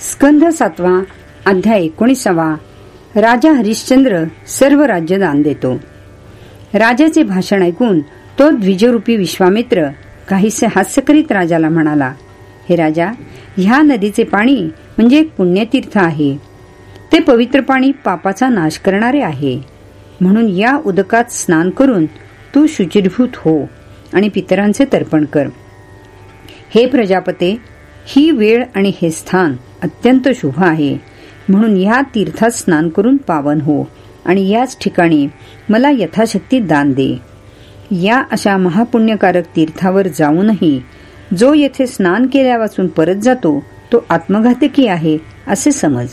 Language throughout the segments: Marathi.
स्कंध सातवा अध्याय एकोणीसावा. राजा हरिश्चंद्र सर्व राज्य दान देतो. राजाचे भाषण ऐकून तो द्विजरूपी विश्वामित्र काहीसे हास्य करीत राजाला म्हणाला हे राजा ह्या नदीचे पाणी म्हणजे एक पुण्यतीर्थ आहे. ते पवित्र पाणी पापाचा नाश करणारे आहे. म्हणून या उदकात स्नान करून तू शुचिरभूत हो आणि पितरांचे तर्पण कर. हे प्रजापते ही वेळ आणि हे स्थान अत्यंत शुभ आहे. म्हणून या तीर्थात स्नान करून पावन हो आणि याच ठिकाणी मला यथाशक्ती दान दे. या अशा महापुण्यकारक तीर्थावर जाऊनही जो येथे स्नान केल्यापासून परत जातो तो आत्मघातकी आहे असे समज.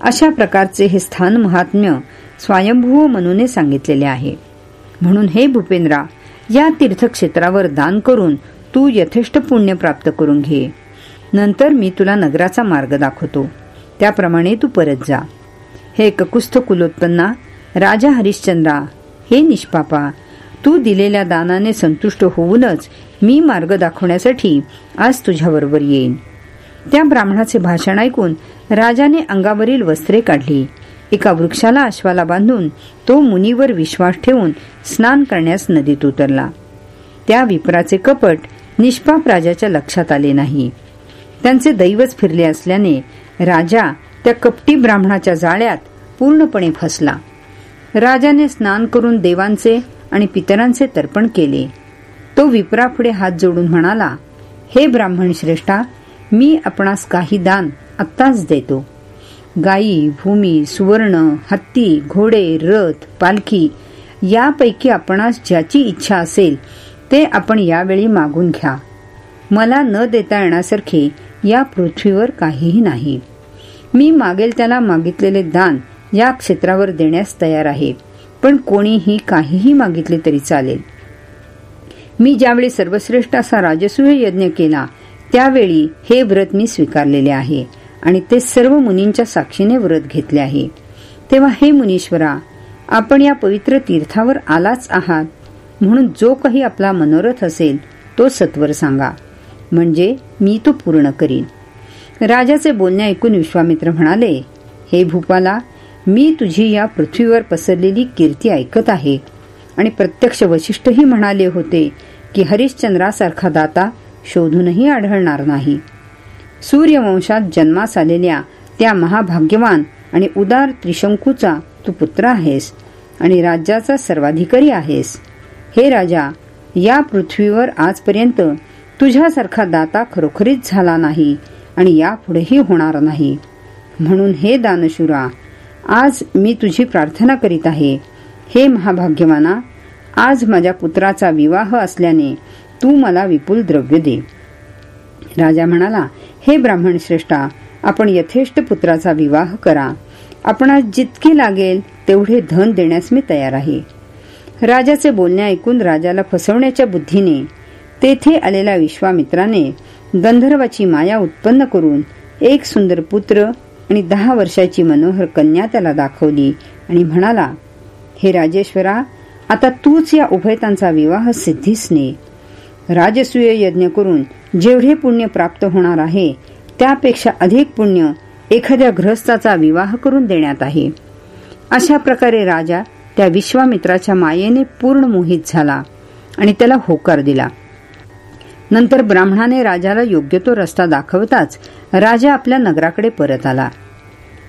अशा प्रकारचे हे स्थान महात्म्य स्वयंभू मनूने सांगितलेले आहे. म्हणून हे भूपेंद्रा या तीर्थक्षेत्रावर दान करून तू यथेष्ट पुण्य प्राप्त करून घे. नंतर मी तुला नगराचा मार्ग दाखवतो. त्याप्रमाणे तू परत जा. हे ककुस्थ कुलोत्पन्ना राजा हरिश्चंद्रा हे निष्पापा तू दिलेल्या दानाने संतुष्ट होऊनच मी मार्ग दाखवण्यासाठी आज तुझ्याबरोबर येईन. त्या ब्राह्मणाचे भाषण ऐकून राजाने अंगावरील वस्त्रे काढली. एका वृक्षाला अश्वाला बांधून तो मुनीवर विश्वास ठेवून स्नान करण्यास नदीत उतरला. त्या विप्राचे कपट निष्पाप राजाच्या लक्षात आले नाही. त्यांचे दैवच फिरले असल्याने राजा त्या कपटी ब्राह्मणाच्या जाळ्यात पूर्णपणे फसला. राजाने स्नान करून देवांचे आणि पितरांचे तर्पण केले. तो विप्रापुढे हात जोडून म्हणाला हे ब्राह्मण श्रेष्ठा मी आपणास काही दान आत्ताच देतो. गायी भूमी सुवर्ण हत्ती घोडे रथ पालखी यापैकी आपणास ज्याची इच्छा असेल ते आपण यावेळी मागून घ्या. मला न देता येण्यासारखे या पृथ्वीवर काहीही नाही. मी मागेल त्याला मागितलेले दान या क्षेत्रावर देण्यास तयार आहे पण कोणीही काहीही मागितले तरी चालेल. मी ज्यावेळी सर्वश्रेष्ठ असा राजसूय यज्ञ केला त्यावेळी हे व्रत मी स्वीकारलेले आहे आणि ते सर्व मुनींच्या साक्षीने व्रत घेतले आहे. तेव्हा हे मुनीश्वरा आपण या पवित्र तीर्थावर आलाच आहात म्हणून जो काही आपला मनोरथ असेल तो सत्वर सांगा. म्हणजे मी तो पूर्ण करीन. राजाचे बोलणे ऐकून विश्वामित्र म्हणाले हे भूपाला मी तुझी या पृथ्वीवर पसरलेली कीर्ती ऐकत आहे. आणि प्रत्यक्ष वशिष्ठही म्हणाले होते की हरिश्चंद्रासारखा दाता शोधूनही आढळणार नाही. सूर्यवंशात जन्मास आलेल्या त्या महाभाग्यवान आणि उदार त्रिशंकूचा तू पुत्र आहेस आणि राज्याचा सर्वाधिकारी आहेस. हे राजा या पृथ्वीवर आजपर्यंत तुझ्यासारखा दाता खरोखरीच झाला नाही आणि यापुढेही होणार नाही. म्हणून हे दानशुरा आज मी तुझी प्रार्थना करीत आहे. हे महाभाग्यवाना आज माझ्या पुत्राचा विवाह असल्याने तू मला विपुल द्रव्य दे. राजा म्हणाला हे ब्राह्मण श्रेष्ठा आपण यथेष्ट पुत्राचा विवाह करा. आपणास जितके लागेल तेवढे धन देण्यास मी तयार आहे. राजाचे बोलणे ऐकून राजाला फसवण्याच्या बुद्धीने तेथे आलेल्या विश्वामित्राने गंधर्वाची माया उत्पन्न करून एक सुंदर पुत्र आणि दहा वर्षाची मनोहर कन्या त्याला दाखवली आणि म्हणाला हे राजेश्वरा आता तूच या उभयतांचा विवाह सिद्धीस ने राजसूय यज्ञ करून जेवढे पुण्य प्राप्त होणार आहे त्यापेक्षा अधिक पुण्य एखाद्या गृहस्थाचा विवाह करून देण्यात आहे. अशा प्रकारे राजा त्या विश्वामित्राच्या मायेने पूर्ण मोहित झाला आणि त्याला होकार दिला. नंतर ब्राह्मणाने राजाला योग्य तो रस्ता दाखवताच राजा आपल्या नगराकडे परत आला.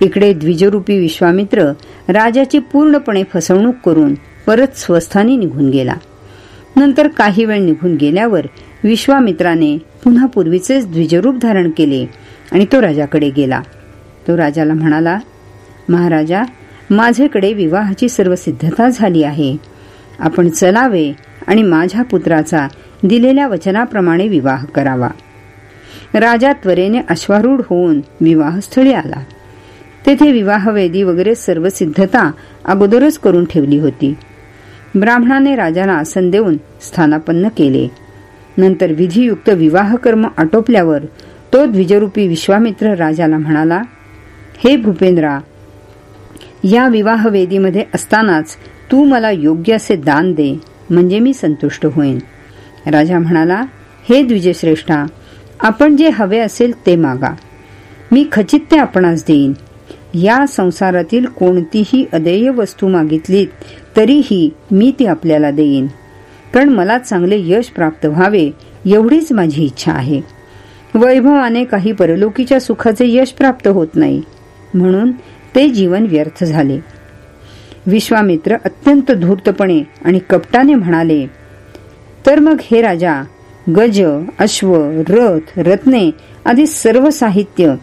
इकडे द्विजरूपी विश्वामित्र राजाची पूर्णपणे फसवणूक करून परत स्वस्थानी निघून गेला. नंतर काही वेळ निघून गेल्यावर विश्वामित्राने पुन्हा पूर्वीचेच द्विजरूप धारण केले आणि तो राजाकडे गेला. तो राजाला म्हणाला महाराजा माझ्याकडे विवाहाची सर्व सिद्धता झाली आहे. आपण चलावे आणि माझ्या पुत्राचा दिलेल्या वचनाप्रमाणे विवाह करावा. राजा त्वरेने अश्वारूढ होऊन विवाहस्थळी आला. तेथे विवाहवेदी वगैरे सर्व सिद्धता अगोदरच करून ठेवली होती. ब्राह्मणाने राजाला आसन देऊन स्थानापन्न केले. नंतर विधियुक्त विवाह कर्म आटोपल्यावर तो द्विजरूपी विश्वामित्र राजाला म्हणाला हे भूपेंद्रा या विवाह वेदीमध्ये असतानाच तू मला योग्य असे दान दे. म्हणजे मी संतुष्ट होईन. राजा म्हणाला हे द्विजश्रेष्ठा आपण जे हवे असेल ते मागा. मी खचित ते आपणास देईन. या संसारातील कोणतीही अदेय वस्तू मागितली तरीही मी ती आपल्याला देईन. कारण मला चांगले यश प्राप्त व्हावे एवढीच माझी इच्छा आहे. वैभवाने काही परलोकीच्या सुखाचे यश प्राप्त होत नाही. म्हणून ते जीवन व्यर्थ झाले. विश्वामित्र अत्यंत धूर्तपणे आणि कपटाने म्हणाले तर मग हे राजा गज अश्व रथ रत्ने आदी सर्व साहित्य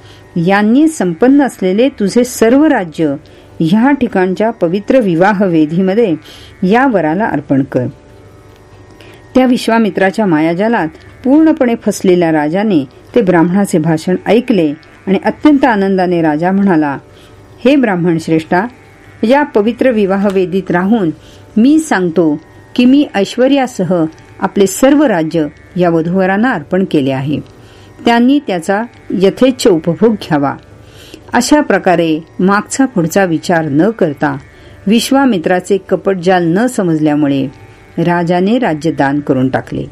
यांनी संपन्न असलेले तुझे सर्व राज्य ह्या ठिकाणच्या पवित्र विवाह वेधीमध्ये या वराला अर्पण कर. त्या विश्वामित्राच्या मायाजालात पूर्णपणे फसलेल्या राजाने ते ब्राह्मणाचे भाषण ऐकले आणि अत्यंत आनंदाने राजा म्हणाला हे ब्राह्मण श्रेष्ठा या पवित्र विवाह वेदीत राहून मी सांगतो की मी ऐश्वर्यासह आपले सर्व राज्य या वधूवरांना अर्पण केले आहे. त्यांनी त्याचा यथेच्छ उपभोग घ्यावा. अशा प्रकारे मागचा पुढचा विचार न करता विश्वामित्राचे कपटजाल न समजल्यामुळे राजाने राज्य दान करून टाकले.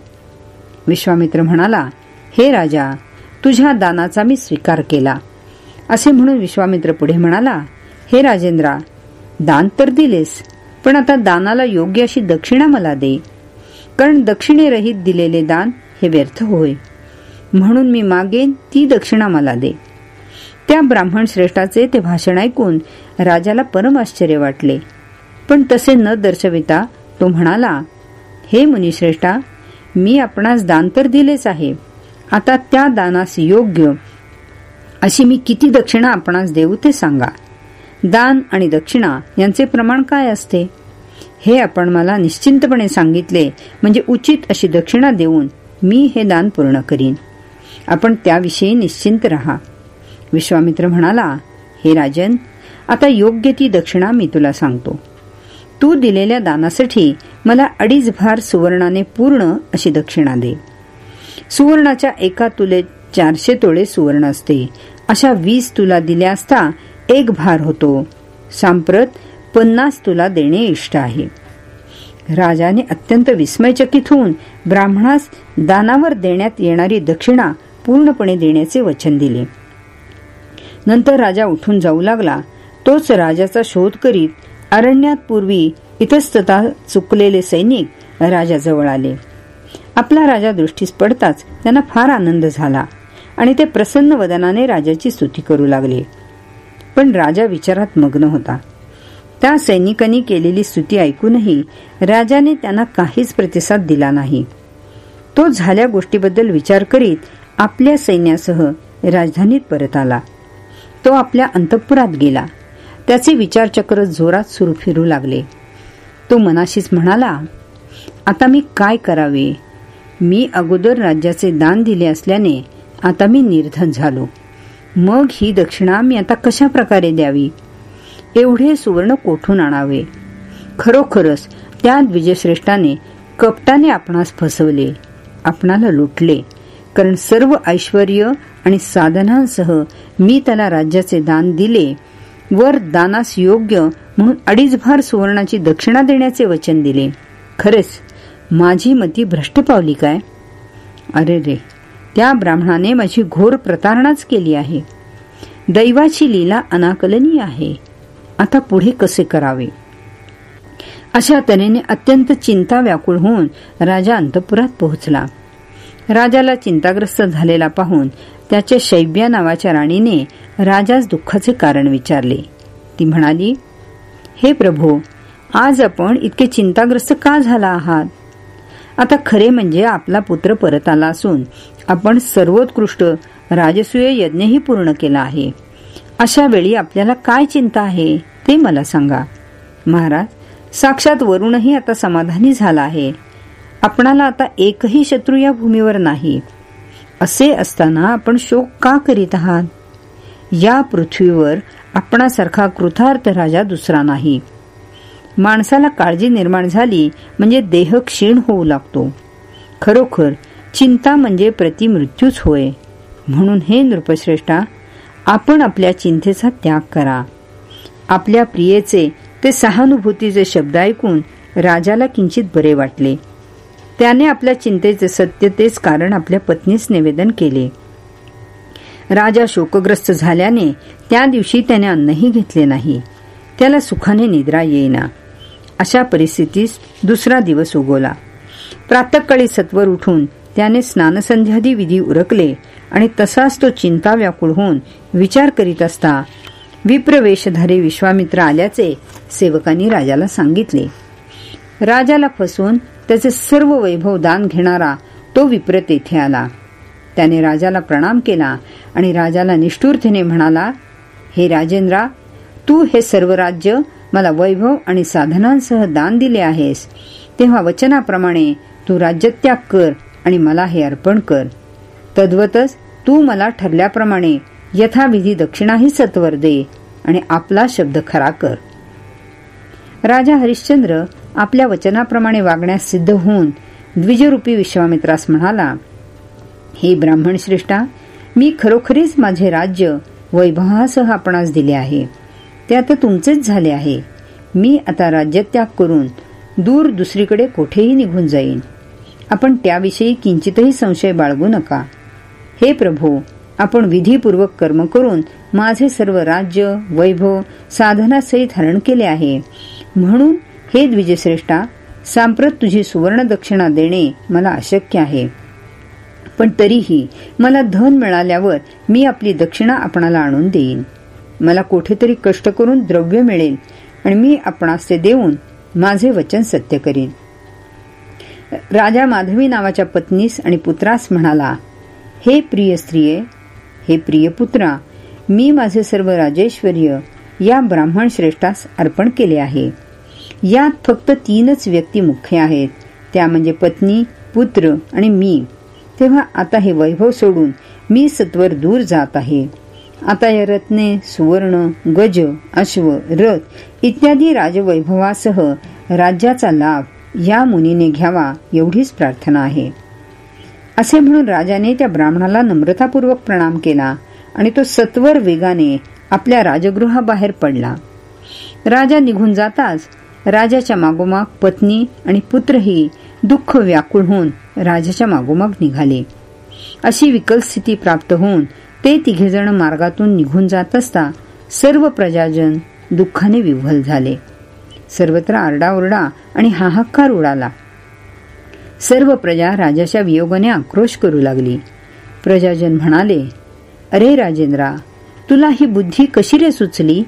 विश्वामित्र म्हणाला हे राजा तुझ्या दानाचा मी स्वीकार केला. असे म्हणून विश्वामित्र पुढे म्हणाला हे राजेंद्रा दान तर दिलेस पण आता दानाला योग्य अशी दक्षिणा मला दे. कारण दक्षिणेरहित दिलेले दान हे व्यर्थ होय. म्हणून मी मागेन ती दक्षिणा मला दे. त्या ब्राह्मण श्रेष्ठाचे ते भाषण ऐकून राजाला परम आश्चर्य वाटले. पण तसे न दर्शविता तो म्हणाला हे मुनिश्रेष्ठा मी आपणास दान तर दिलेच आहे. आता त्या दानास योग्य अशी मी किती दक्षिणा आपणास देऊ ते सांगा. दान आणि दक्षिणा यांचे प्रमाण काय असते? हे आपण मला निश्चिंतपणे सांगितले म्हणजे उचित अशी दक्षिणा देऊन मी हे दान पूर्ण करीन. आपण त्याविषयी निश्चिंत रहा. विश्वामित्र म्हणाला हे राजन आता योग्य ती दक्षिणा मी तुला सांगतो. तू दिलेल्या दानासाठी मला अडीच भार सुवर्णाने पूर्ण अशी दक्षिणा दे. सुवर्णाच्या एका तुले चारशे तोळे सुवर्ण असते. अशा वीस तुला दिल्या असता एक भार होतो. सांप्रत पन्नास तुला देणे इष्ट आहे. राजाने अत्यंत विस्मयचकित होऊन ब्राह्मणास दानावर देण्यात येणारी दक्षिणा पूर्णपणे देण्याचे वचन दिले. नंतर राजा उठून जाऊ लागला. तोच राजाचा शोध करीत अरण्यात पूर्वी इतस्तता चुकलेले सैनिक राजाजवळ आले. आपला राजा दृष्टीस पडताच त्यांना फार आनंद झाला आणि ते प्रसन्न वदनाने राजाची स्तुती करू लागले. पण राजा विचारात मग्न होता. त्या सैनिकांनी केलेली स्तुती ऐकूनही राजाने त्यांना काहीच प्रतिसाद दिला नाही. तो झाल्या गोष्टीबद्दल विचार करीत आपल्या सैन्यासह राजधानीत परत आला. तो आपल्या अंतपुरात गेला. त्याचे विचारचक्र जोरात सुरू फिरू लागले. तो मनाशीच म्हणाला आता मी काय करावे? मी अगोदर राज्याचे दान दिले असल्याने आता मी निर्धन झालो. मग ही दक्षिणा मी आता कशा प्रकारे द्यावी? एवढे सुवर्ण कोठून आणावे? खरोखरच त्या द्विजश्रेष्ठाने कपटाने आपणास फसवले आपणाला लुटले. कारण सर्व ऐश्वर आणि साधनांसह मी त्याला राज्याचे दान दिले. वर दानास योग्य म्हणून अडीच भार सुवर्णाची दक्षिणा देण्याचे वचन दिले. खरेच माझी मती भ्रष्ट पावली काय? अरे रे त्या ब्राह्मणाने माझी घोर प्रतारणाच केली आहे. दैवाची लीला अनाकलनीय आहे. आता पुढे कसे करावे? अशा तऱ्हेने अत्यंत चिंता व्याकुळ होऊन राजा अंतपुरात पोहोचला. राजाला चिंताग्रस्त झालेला पाहून त्याच्या शैब्या नावाच्या राणीने राजास दुःखाचे कारण विचारले. ती म्हणाली हे प्रभू आज आपण इतके चिंताग्रस्त का झाला आहात? आता खरे म्हणजे आपला पुत्र परत आला असून आपण सर्वोत्कृष्ट राजसूय यज्ञही पूर्ण केला आहे. अशा वेळी आपल्याला काय चिंता आहे ते मला सांगा. महाराज साक्षात वरुणही आता समाधानी झाला आहे. आपणाला आता एकही शत्रू या भूमीवर नाही. असे असताना आपण शोक का करीत आहात? या पृथ्वीवर आपणासारखा कृतार्थ राजा दुसरा नाही. माणसाला काळजी निर्माण झाली म्हणजे देह क्षीण होऊ लागतो. खरोखर चिंता म्हणजे प्रतिमृत्यूच होय. म्हणून हे नृपश्रेष्ठा आपण आपल्या चिंतेचा त्याग करा. आपल्या प्रियेचे ते सहानुभूतीचे शब्द ऐकून राजाला किंचित बरे वाटले. त्याने आपल्या चिंतेचे सत्य तेच कारण आपल्या पत्नीस निवेदन केले. राजा शोकग्रस्त झाल्याने त्या दिवशी त्याने अन्नही घेतले नाही. त्याला सुखाने निद्रा येईना. अशा परिस्थितीस दुसरा दिवस उगवला. प्रातकाळी सत्वर उठून त्याने स्नानसंध्यादी विधी उरकले आणि तसाच तो चिंता व्याकुळ होऊन विचार करीत असता विप्रवेशधारी विश्वामित्र आल्याचे सेवकांनी राजाला सांगितले. राजाला फसवून त्याचे सर्व वैभव दान घेणारा तो विप्र तेथे आला. त्याने राजाला प्रणाम केला आणि राजाला निष्ठुरतेने म्हणाला हे राजेंद्रा तू हे सर्व राज्य मला वैभव आणि साधनांसह दान दिले आहेस. तेव्हा वचनाप्रमाणे तू राज्यत्याग कर आणि मला हे अर्पण कर. तद्वतच तू मला ठरल्याप्रमाणे यथाविधी दक्षिणाही सत्वर दे आणि आपला शब्द खरा कर. राजा हरिश्चंद्र आपल्या वचनाप्रमाणे वागण्यास सिद्ध होऊन द्विजरूपी विश्वामित्रास म्हणाला हे ब्राह्मण श्रेष्ठा मी खरोखरीच माझे राज्य वैभवासह आपणास दिले आहे. ते आता तुमचेच झाले आहे. मी आता राज्यत्याग करून दूर दुसरीकडे कोठेही निघून जाईन. आपण त्याविषयी किंचितही संशय बाळगू नका. हे प्रभू आपण विधीपूर्वक कर्म करून माझे सर्व राज्य वैभव साधनासहित हरण केले आहे. म्हणून हे द्विजश्रेष्ठा सांप्रत तुझी सुवर्ण दक्षिणा देणे मला अशक्य आहे. पण तरीही मला धन मिळाल्यावर मी आपली दक्षिणा आपणाला आणून देईन. मला कुठेतरी कष्ट करून द्रव्य मिळेल आणि मी आपणास ते देऊन माझे वचन सत्य करीन. राजा माधवी नावाच्या पत्नीस आणि पुत्रास म्हणाला हे प्रिय स्त्रिये हे प्रिय पुत्रा मी माझे सर्व राजेश्वर्य या ब्राह्मण श्रेष्ठास अर्पण केले आहे. यात फक्त तीनच व्यक्ती मुख्य आहेत त्या म्हणजे पत्नी पुत्र आणि मी. तेव्हा आता हे वैभव सोडून मी सत्वर दूर जात आहे. आता या रत्ने सुवर्ण गज अश्व रथ इत्यादी राजवैभवासह राज्याचा लाभ या मुनीने घ्यावा एवढीच प्रार्थना आहे. असे म्हणून राजाने त्या ब्राह्मणाला नम्रतापूर्वक प्रणाम केला आणि तो सत्वर वेगाने आपल्या राजगृहाबाहेर पडला. राजा निघून जाताच राजाच्या मागोमाग पत्नी आणि पुत्रही दुःख व्याकुळ होऊन राजाच्या मागोमाग निघाले. अशी विकल स्थिती प्राप्त होऊन ते तिघेजण मार्गातून निघून जात असता सर्व प्रजाजन दुःखाने विव्हल झाले. सर्वत्र आरडाओरडा आणि हाहाकार उडाला. सर्व प्रजा राजाच्या वियोगाने आक्रोश करू लागली. प्रजाजन म्हणाले अरे राजेंद्रा तुला ही बुद्धी कशी रे सुचली?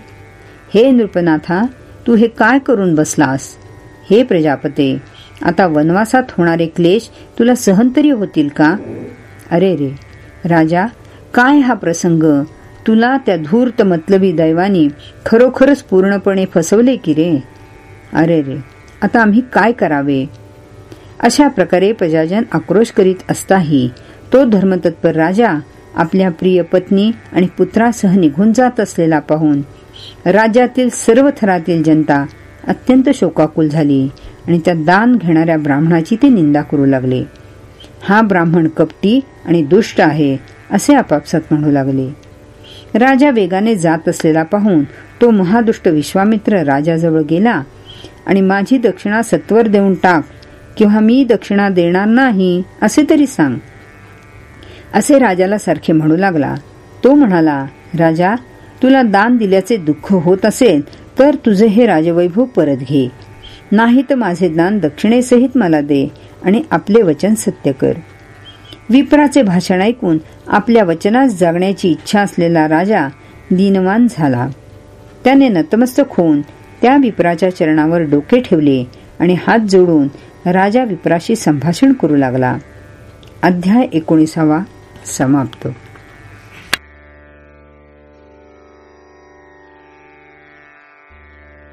हे नृपनाथा तू हे काय करून बसलास? हे प्रजापते आता वनवासात होणारे क्लेश तुला सहन तरी होतील का? अरे रे राजा काय हा प्रसंग? तुला त्या धूर्त मतलबी दैवानी खरोखरच पूर्णपणे फसवले की रे? अरे रे आता आम्ही काय करावे? अशा प्रकारे प्रजाजन आक्रोश करीत असताही तो धर्मतत्पर राजा आपल्या प्रिय पत्नी आणि पुत्रासह निघून जात असलेला पाहून राज्यातील सर्व थरातील जनता अत्यंत शोकाकुल झाली आणि त्या दान घेणाऱ्या ब्राह्मणाची ते निंदा करू लागले. हा ब्राह्मण कपटी आणि दुष्ट आहे. असे आपापसात म्हणू लागले. राजा वेगाने जात असलेला पाहून तो महादुष्ट विश्वामित्र राजाजवळ गेला आणि माझी दक्षिणा सत्वर देऊन टाक किंवा मी दक्षिणा देणार नाही असे तरी सांग. असे राजाला सारखे म्हणू लागला. तो म्हणाला राजा तुला दान दिल्याचे दुःख होत असेल तर तुझे हे राजवैभव परत घे. नाही तर माझे दान दक्षिणेसहित मला दे आणि आपले वचन सत्य कर. विप्राचे भाषण ऐकून आपल्या वचनास जगण्याची इच्छा असलेला राजा दीनवान झाला. त्याने नतमस्तक होऊन त्या विप्राच्या चरणावर डोके ठेवले आणि हात जोडून राजा विप्राशी संभाषण करू लागला. अध्याय एकोणीसावा समाप्त.